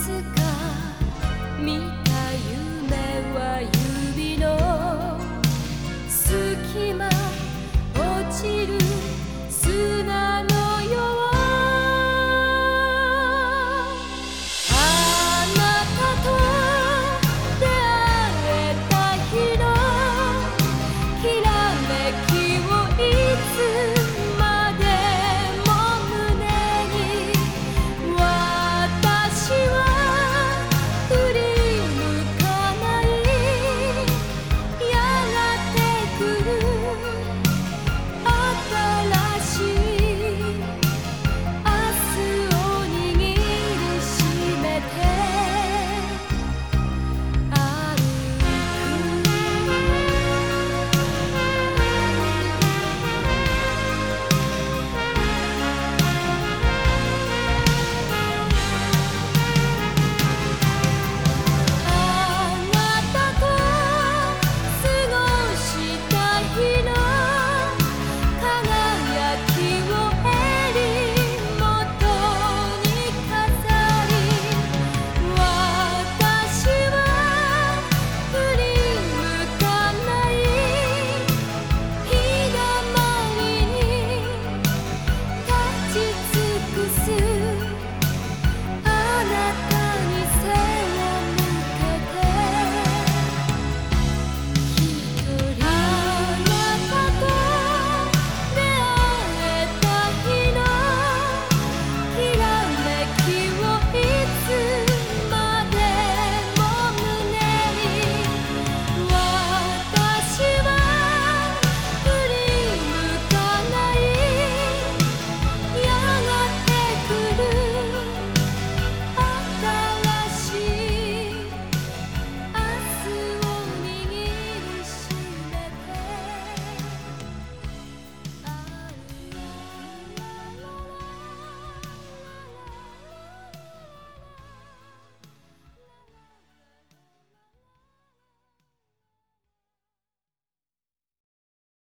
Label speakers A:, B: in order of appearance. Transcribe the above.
A: つか見た